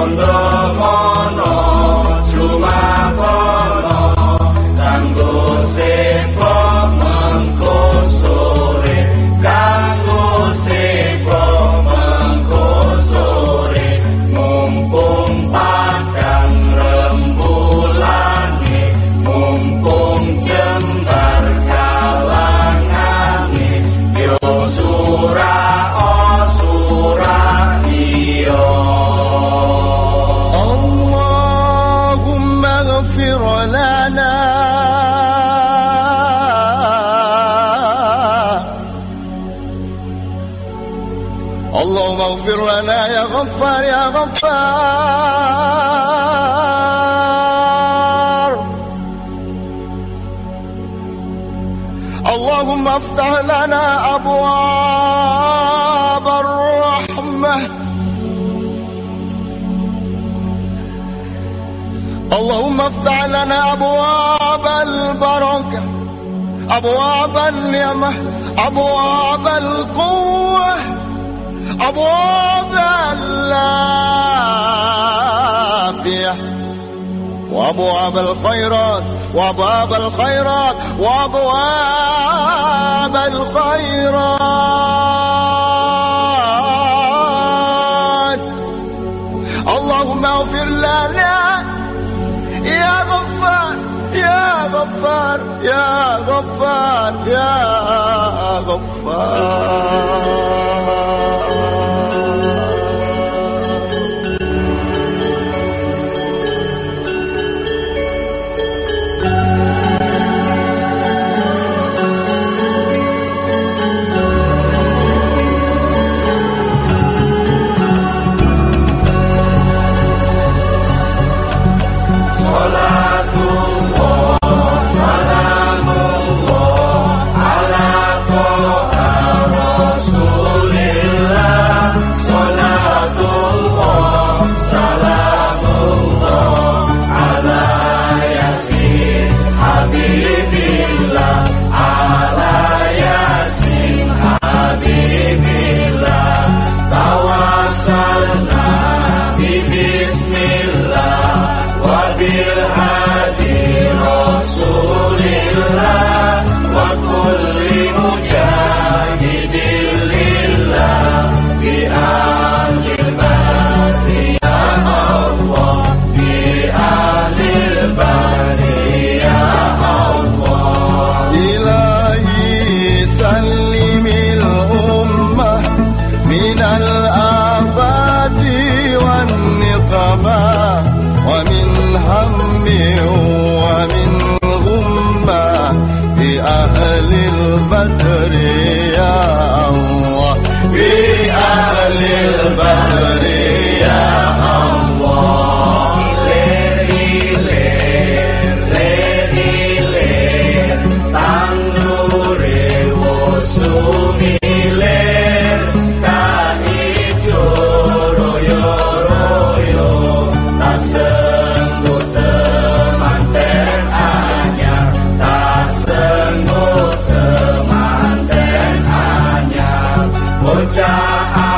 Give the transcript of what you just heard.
on the morn. يا غفار يا غفار. اللهم افتح لنا ابواب الرحمة. اللهم افتح لنا ابواب البركة ابواب النعمه ابواب القوة. ابواب العافيه وابواب الخيرات وابواب الخيرات وابواب الخيرات. اللهم اغفر لنا يا غفار يا غفار يا غفار يا غفار. إلهي سلم الأمة من الآفات والنقمة ومن هم البدر يا الله بأهل البدر Oja